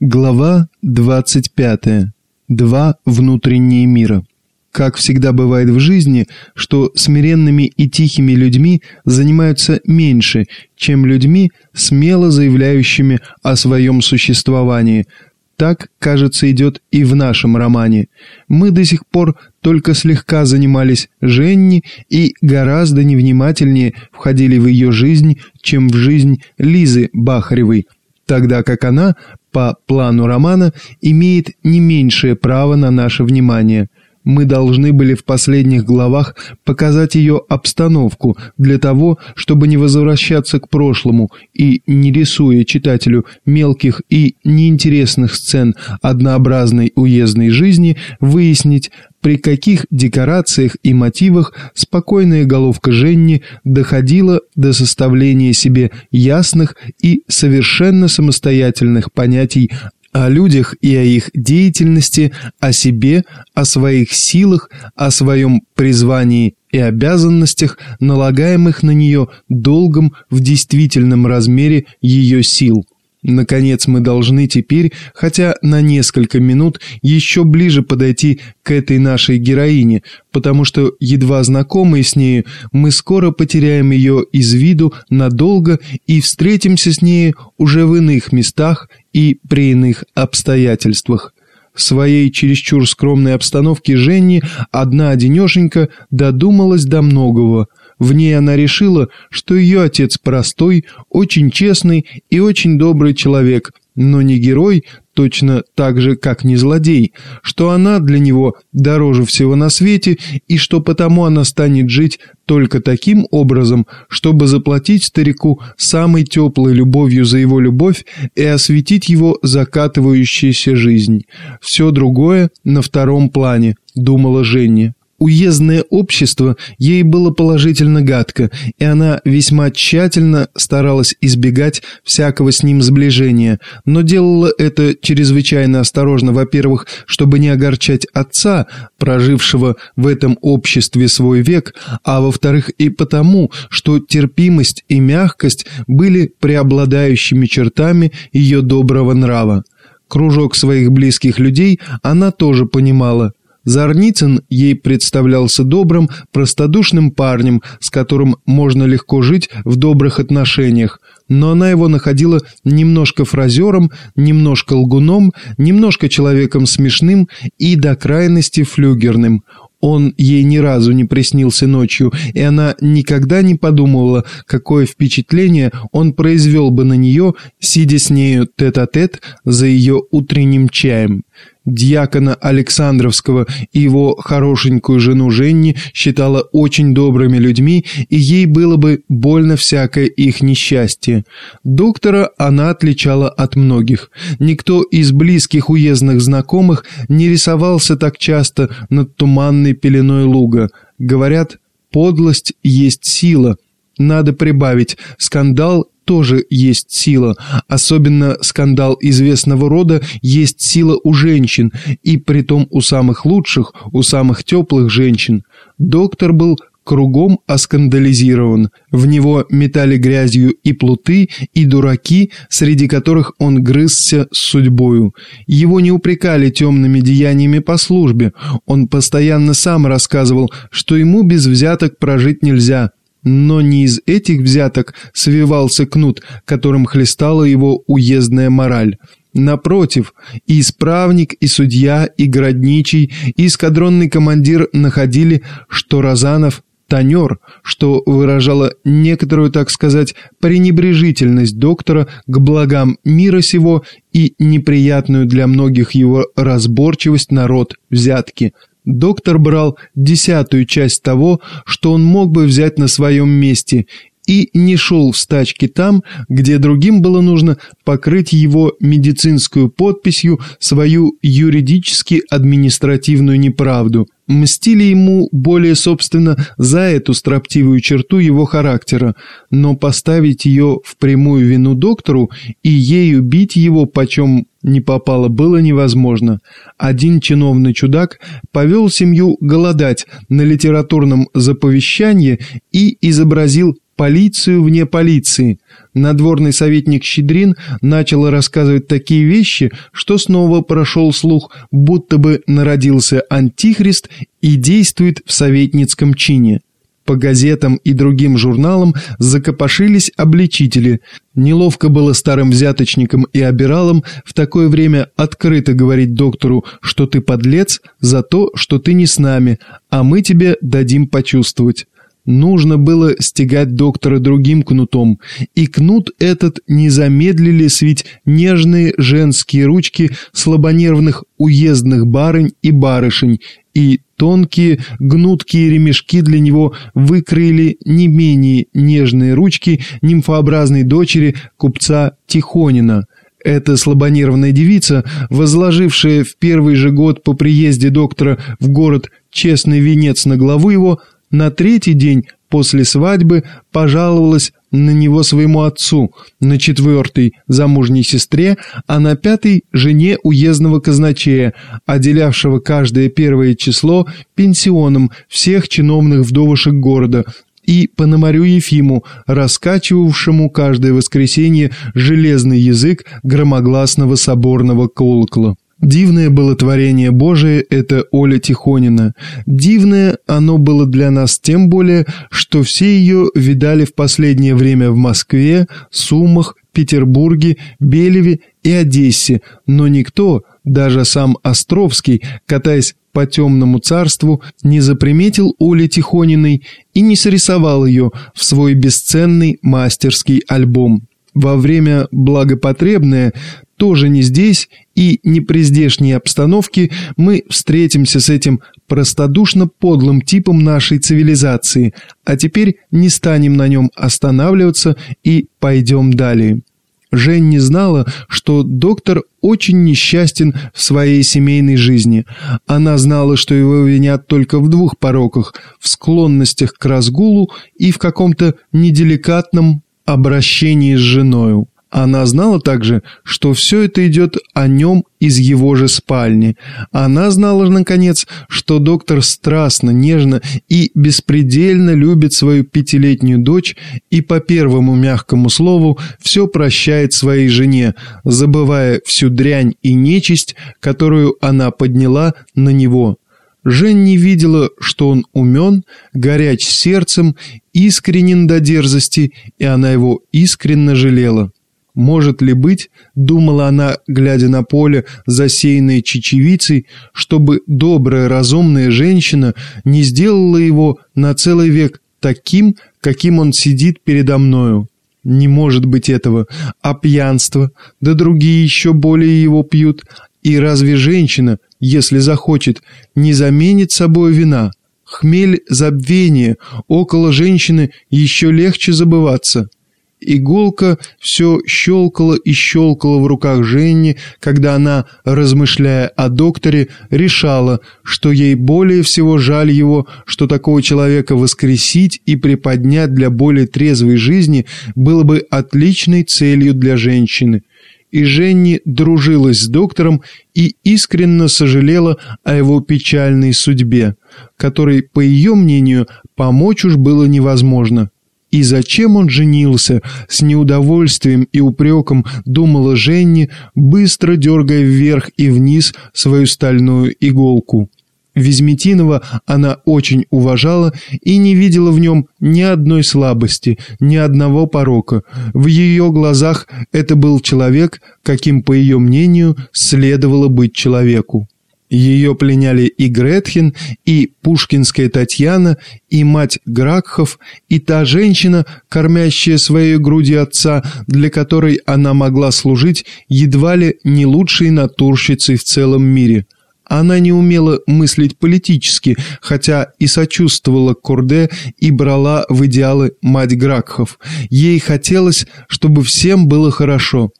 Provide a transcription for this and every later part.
Глава 25. Два внутренние мира. Как всегда бывает в жизни, что смиренными и тихими людьми занимаются меньше, чем людьми, смело заявляющими о своем существовании. Так, кажется, идет и в нашем романе. Мы до сих пор только слегка занимались Женни и гораздо невнимательнее входили в ее жизнь, чем в жизнь Лизы Бахаревой, тогда как она по плану романа имеет не меньшее право на наше внимание. Мы должны были в последних главах показать ее обстановку для того, чтобы не возвращаться к прошлому и, не рисуя читателю мелких и неинтересных сцен однообразной уездной жизни, выяснить, при каких декорациях и мотивах спокойная головка Женни доходила до составления себе ясных и совершенно самостоятельных понятий о людях и о их деятельности, о себе, о своих силах, о своем призвании и обязанностях, налагаемых на нее долгом в действительном размере ее сил. Наконец мы должны теперь, хотя на несколько минут, еще ближе подойти к этой нашей героине, потому что, едва знакомые с нею, мы скоро потеряем ее из виду надолго и встретимся с ней уже в иных местах и при иных обстоятельствах. В своей чересчур скромной обстановке Женни одна-одинешенька додумалась до многого – в ней она решила, что ее отец простой, очень честный и очень добрый человек, но не герой, точно так же, как не злодей, что она для него дороже всего на свете и что потому она станет жить только таким образом, чтобы заплатить старику самой теплой любовью за его любовь и осветить его закатывающаяся жизнь. Все другое на втором плане, думала Женя. Уездное общество ей было положительно гадко, и она весьма тщательно старалась избегать всякого с ним сближения, но делала это чрезвычайно осторожно, во-первых, чтобы не огорчать отца, прожившего в этом обществе свой век, а во-вторых и потому, что терпимость и мягкость были преобладающими чертами ее доброго нрава. Кружок своих близких людей она тоже понимала – Зарницын ей представлялся добрым, простодушным парнем, с которым можно легко жить в добрых отношениях, но она его находила немножко фразером, немножко лгуном, немножко человеком смешным и до крайности флюгерным. Он ей ни разу не приснился ночью, и она никогда не подумывала, какое впечатление он произвел бы на нее, сидя с нею тет-а-тет -тет за ее утренним чаем. Дьякона Александровского и его хорошенькую жену Женни считала очень добрыми людьми, и ей было бы больно всякое их несчастье. Доктора она отличала от многих. Никто из близких уездных знакомых не рисовался так часто над туманной пеленой луга. Говорят, подлость есть сила. Надо прибавить, скандал тоже есть сила. Особенно скандал известного рода есть сила у женщин, и притом у самых лучших, у самых теплых женщин. Доктор был кругом оскандализирован. В него метали грязью и плуты, и дураки, среди которых он грызся с судьбою. Его не упрекали темными деяниями по службе. Он постоянно сам рассказывал, что ему без взяток прожить нельзя, но не из этих взяток свивался кнут, которым хлестала его уездная мораль. Напротив, и исправник, и судья, и городничий, и эскадронный командир находили, что Розанов тонер, что выражало некоторую, так сказать, пренебрежительность доктора к благам мира сего и неприятную для многих его разборчивость народ взятки – Доктор брал десятую часть того, что он мог бы взять на своем месте, и не шел в стачки там, где другим было нужно покрыть его медицинскую подписью свою юридически-административную неправду. Мстили ему более, собственно, за эту строптивую черту его характера, но поставить ее в прямую вину доктору и ею бить его почем не попало было невозможно. Один чиновный чудак повел семью голодать на литературном заповещании и изобразил полицию вне полиции. Надворный советник Щедрин начал рассказывать такие вещи, что снова прошел слух, будто бы народился антихрист и действует в советницком чине. По газетам и другим журналам закопошились обличители. Неловко было старым взяточникам и обиралам в такое время открыто говорить доктору, что ты подлец за то, что ты не с нами, а мы тебе дадим почувствовать. Нужно было стегать доктора другим кнутом, и кнут этот не замедлили свить нежные женские ручки слабонервных уездных барынь и барышень, и тонкие гнуткие ремешки для него выкроили не менее нежные ручки нимфообразной дочери купца Тихонина. Эта слабонервная девица, возложившая в первый же год по приезде доктора в город честный венец на главу его, на третий день после свадьбы пожаловалась на него своему отцу, на четвертый – замужней сестре, а на пятый – жене уездного казначея, отделявшего каждое первое число пенсионом всех чиновных вдовушек города, и Пономарю Ефиму, раскачивавшему каждое воскресенье железный язык громогласного соборного колокола. Дивное было творение Божие это Оля Тихонина. Дивное оно было для нас тем более, что все ее видали в последнее время в Москве, Сумах, Петербурге, Белеве и Одессе, но никто, даже сам Островский, катаясь по темному царству, не заприметил Оли Тихониной и не срисовал ее в свой бесценный мастерский альбом. Во время благопотребное тоже не здесь и не при здешней обстановке мы встретимся с этим простодушно подлым типом нашей цивилизации, а теперь не станем на нем останавливаться и пойдем далее. Жень не знала, что доктор очень несчастен в своей семейной жизни. Она знала, что его винят только в двух пороках – в склонностях к разгулу и в каком-то неделикатном обращении с женою. Она знала также, что все это идет о нем из его же спальни. Она знала, наконец, что доктор страстно, нежно и беспредельно любит свою пятилетнюю дочь и по первому мягкому слову все прощает своей жене, забывая всю дрянь и нечисть, которую она подняла на него. Жень не видела, что он умен, горяч сердцем, искренен до дерзости, и она его искренне жалела. Может ли быть, думала она, глядя на поле, засеянное чечевицей, чтобы добрая, разумная женщина не сделала его на целый век таким, каким он сидит передо мною? Не может быть этого. А пьянство? Да другие еще более его пьют. И разве женщина, если захочет, не заменит собой вина? Хмель забвения, около женщины еще легче забываться. Иголка все щелкала и щелкала в руках Женни, когда она, размышляя о докторе, решала, что ей более всего жаль его, что такого человека воскресить и приподнять для более трезвой жизни было бы отличной целью для женщины. И Женни дружилась с доктором и искренне сожалела о его печальной судьбе, которой, по ее мнению, помочь уж было невозможно. И зачем он женился? С неудовольствием и упреком думала Женни, быстро дергая вверх и вниз свою стальную иголку. Визметинова она очень уважала и не видела в нем ни одной слабости, ни одного порока. В ее глазах это был человек, каким, по ее мнению, следовало быть человеку. Ее пленяли и Гретхен, и Пушкинская Татьяна, и мать Гракхов, и та женщина, кормящая своей груди отца, для которой она могла служить едва ли не лучшей натурщицей в целом мире. Она не умела мыслить политически, хотя и сочувствовала Курде и брала в идеалы мать Гракхов. Ей хотелось, чтобы всем было хорошо.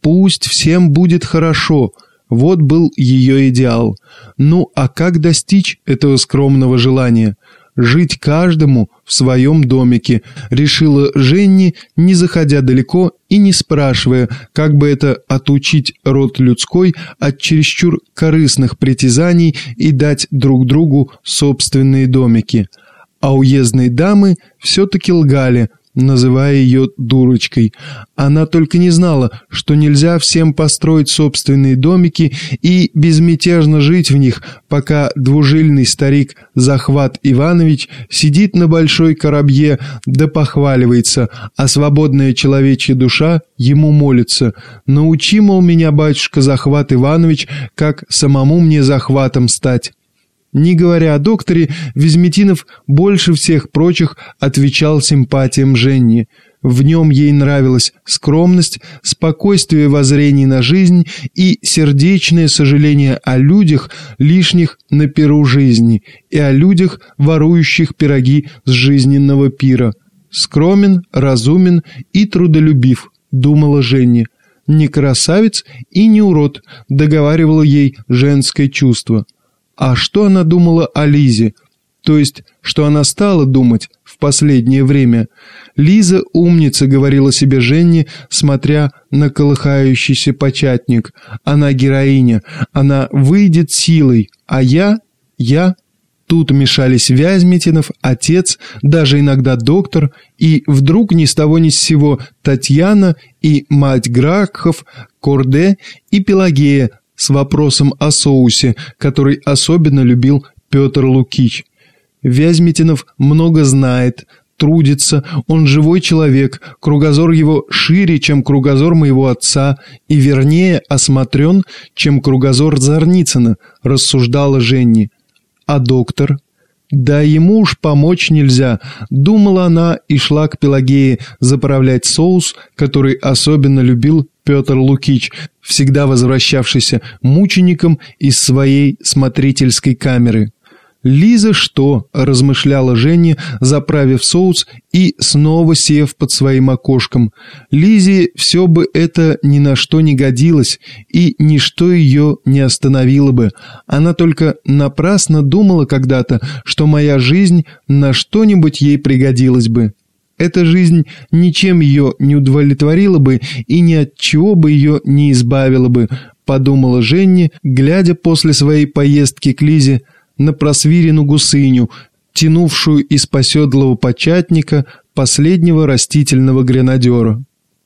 «Пусть всем будет хорошо», вот был ее идеал. Ну а как достичь этого скромного желания? Жить каждому в своем домике, решила Женни, не заходя далеко и не спрашивая, как бы это отучить род людской от чересчур корыстных притязаний и дать друг другу собственные домики. А уездные дамы все-таки лгали, называя ее дурочкой. Она только не знала, что нельзя всем построить собственные домики и безмятежно жить в них, пока двужильный старик Захват Иванович сидит на большой коробье да похваливается, а свободная человечья душа ему молится. «Научи, мол, меня, батюшка Захват Иванович, как самому мне захватом стать». Не говоря о докторе, Визметинов больше всех прочих отвечал симпатиям Женни. В нем ей нравилась скромность, спокойствие воззрений на жизнь и сердечное сожаление о людях, лишних на перу жизни, и о людях, ворующих пироги с жизненного пира. Скромен, разумен и трудолюбив, думала Женни. Не красавец и не урод, договаривало ей женское чувство. А что она думала о Лизе? То есть, что она стала думать в последнее время? Лиза умница, говорила себе Женни, смотря на колыхающийся початник. Она героиня, она выйдет силой, а я, я... Тут мешались Вязьмитинов, отец, даже иногда доктор, и вдруг ни с того ни с сего Татьяна и мать Гракхов, Корде и Пелагея с вопросом о соусе, который особенно любил Петр Лукич. Вязьмитинов много знает, трудится, он живой человек, кругозор его шире, чем кругозор моего отца, и вернее осмотрен, чем кругозор Зарницына, рассуждала Женни. А доктор? Да ему уж помочь нельзя, думала она и шла к Пелагее заправлять соус, который особенно любил Петр Лукич, всегда возвращавшийся мучеником из своей смотрительской камеры. «Лиза что?» – размышляла Женя, заправив соус и снова сев под своим окошком. Лизе все бы это ни на что не годилось, и ничто ее не остановило бы. Она только напрасно думала когда-то, что моя жизнь на что-нибудь ей пригодилась бы. Эта жизнь ничем ее не удовлетворила бы и ни от чего бы ее не избавила бы, подумала Женни, глядя после своей поездки к Лизе на просвирину гусыню, тянувшую из поседлого початника последнего растительного гренадера.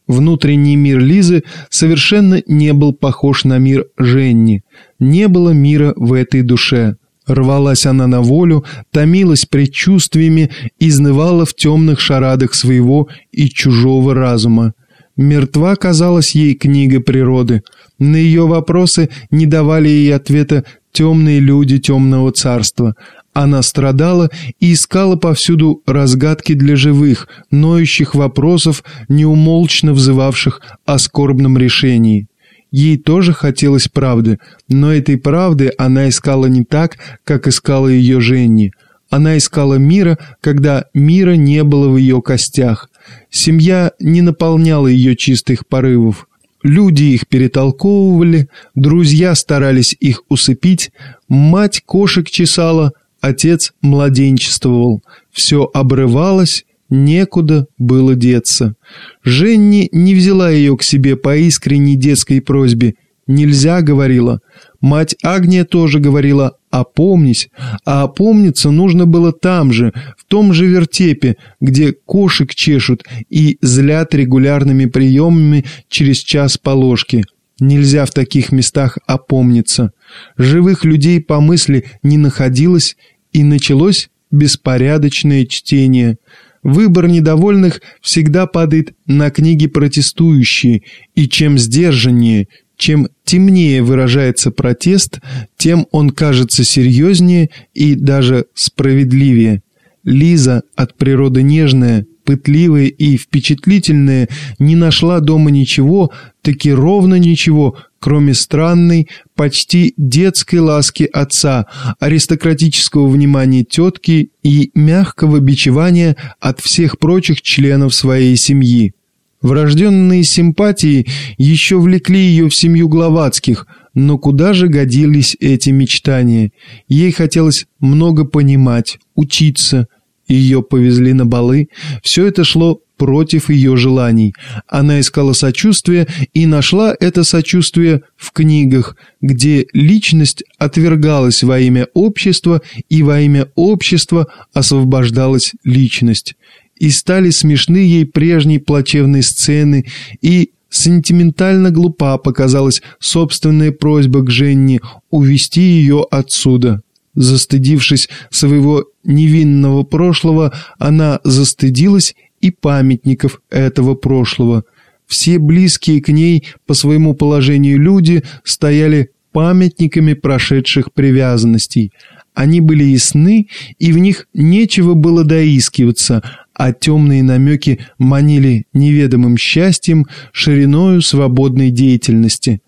Внутренний мир Лизы совершенно не был похож на мир Женни. Не было мира в этой душе. Рвалась она на волю, томилась предчувствиями, изнывала в темных шарадах своего и чужого разума. Мертва казалась ей книга природы. На ее вопросы не давали ей ответа темные люди темного царства. Она страдала и искала повсюду разгадки для живых, ноющих вопросов, неумолчно взывавших о скорбном решении. Ей тоже хотелось правды, но этой правды она искала не так, как искала ее Женни. Она искала мира, когда мира не было в ее костях. Семья не наполняла ее чистых порывов. Люди их перетолковывали, друзья старались их усыпить, мать кошек чесала, отец младенчествовал. Все обрывалось, Некуда было деться. Женни не взяла ее к себе по искренней детской просьбе. «Нельзя», — говорила. Мать Агния тоже говорила «опомнись», а опомниться нужно было там же, в том же вертепе, где кошек чешут и злят регулярными приемами через час по ложке. Нельзя в таких местах опомниться. Живых людей по мысли не находилось, и началось беспорядочное чтение – Выбор недовольных всегда падает на книги протестующие, и чем сдержаннее, чем темнее выражается протест, тем он кажется серьезнее и даже справедливее. Лиза, от природы нежная, пытливая и впечатлительная, не нашла дома ничего, таки ровно ничего, кроме странной, почти детской ласки отца, аристократического внимания тетки и мягкого бичевания от всех прочих членов своей семьи. Врожденные симпатии еще влекли ее в семью Гловацких, но куда же годились эти мечтания? Ей хотелось много понимать, учиться. Ее повезли на балы. Все это шло против ее желаний. Она искала сочувствия и нашла это сочувствие в книгах, где личность отвергалась во имя общества и во имя общества освобождалась личность. и стали смешны ей прежние плачевные сцены, и сентиментально глупа показалась собственная просьба к Женне увести ее отсюда. Застыдившись своего невинного прошлого, она застыдилась и памятников этого прошлого. Все близкие к ней по своему положению люди стояли памятниками прошедших привязанностей. Они были ясны, и в них нечего было доискиваться, а темные намеки манили неведомым счастьем, шириною свободной деятельности.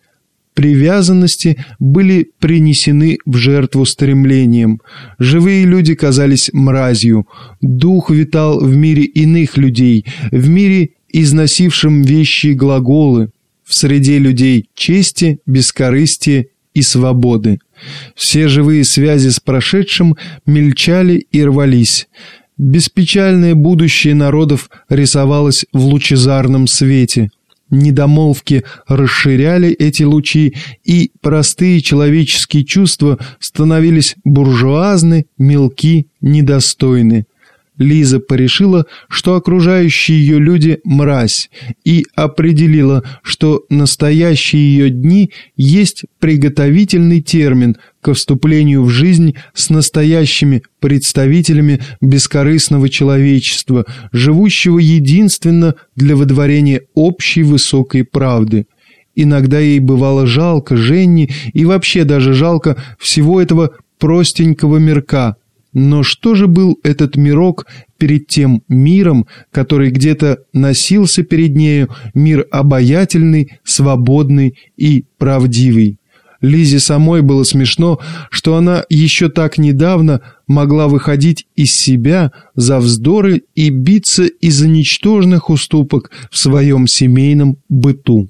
Привязанности были принесены в жертву стремлением. Живые люди казались мразью. Дух витал в мире иных людей, в мире, износившем вещи и глаголы, в среде людей чести, бескорыстия и свободы. Все живые связи с прошедшим мельчали и рвались. Беспечальное будущее народов рисовалось в лучезарном свете. Недомолвки расширяли эти лучи, и простые человеческие чувства становились буржуазны, мелки, недостойны. Лиза порешила, что окружающие ее люди – мразь, и определила, что настоящие ее дни есть приготовительный термин к вступлению в жизнь с настоящими представителями бескорыстного человечества, живущего единственно для выдворения общей высокой правды. Иногда ей бывало жалко Женни и вообще даже жалко всего этого простенького мирка – но что же был этот мирок перед тем миром, который где-то носился перед нею, мир обаятельный, свободный и правдивый? Лизе самой было смешно, что она еще так недавно могла выходить из себя за вздоры и биться из-за ничтожных уступок в своем семейном быту.